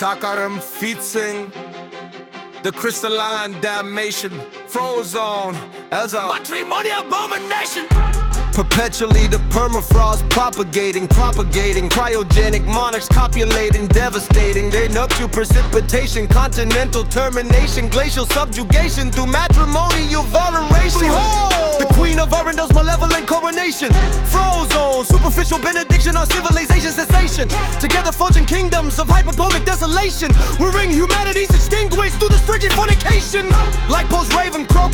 Sakarım Fitzing The crystalline damnation Frozone as a matrimonial abomination Perpetually the permafrost propagating, propagating Cryogenic monarchs copulating, devastating. Their nuptial precipitation, continental termination Glacial subjugation through matrimonial veneration. The queen of Arendelle's malevolent coronation. Frozone, superficial benediction on civilization cessation. Together forging kingdoms of hyperbolic desolation. Wherein humanity's extinguished through this frigid fornication. Like post-raven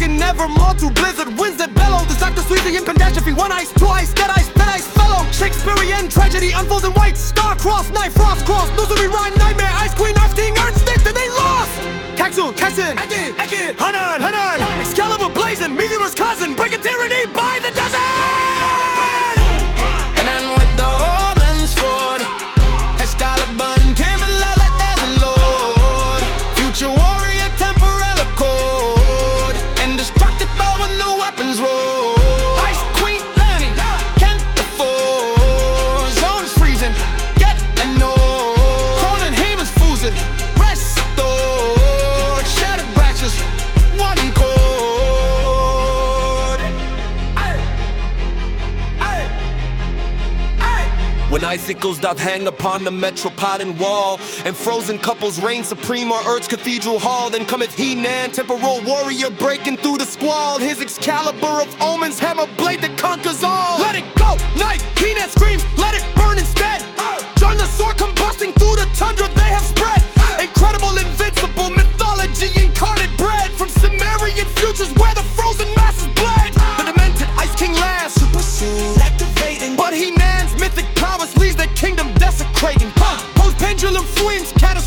never more through blizzard. Winds that bellow This Dr. Sweezy in catastrophe, one ice, two ice, dead ice, dead ice, fellow. Shakespearean tragedy unfolds in white Star-crossed, night frost cross Nursery rhyme, nightmare, ice queen, ice king, earth stick that they lost. Caxun, Caxin, Ekid, Ekid, Hanan, Hanan. Excalibur blazing, Meteor's cousin. Breaking tyranny by the dozen When icicles doth hang upon the metropolitan wall, and frozen couples reign supreme on Earth's cathedral hall, then cometh He-Nan, temporal warrior breaking through the squall. His Excalibur of omens, hammer blade that conquers all. Let it go, night, He-Nan screams,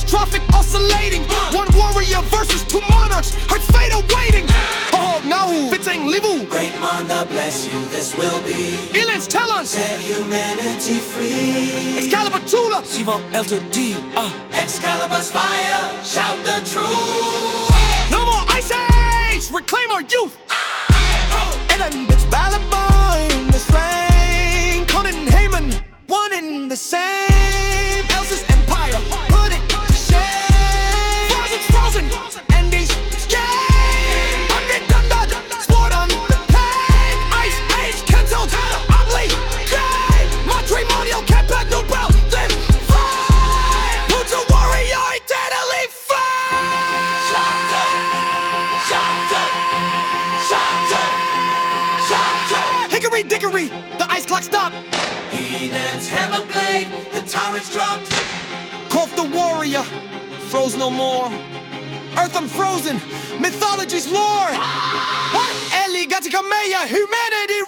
catastrophic oscillating. One warrior versus two monarchs, her fate awaiting. Oh, Nahu, Fitting, Livu, Great Manda bless you, this will be Elens, tell us. set humanity free. Excalibur Tula, Sivo Elder D, uh, Excalibur's fire, Hickory dickory, the ice clock stopped. He-Nan's hammer blade, the tyrant's dropped. Kof the warrior, froze no more. Earth unfrozen, mythology's lore. What? Eli Gatikameya, humanity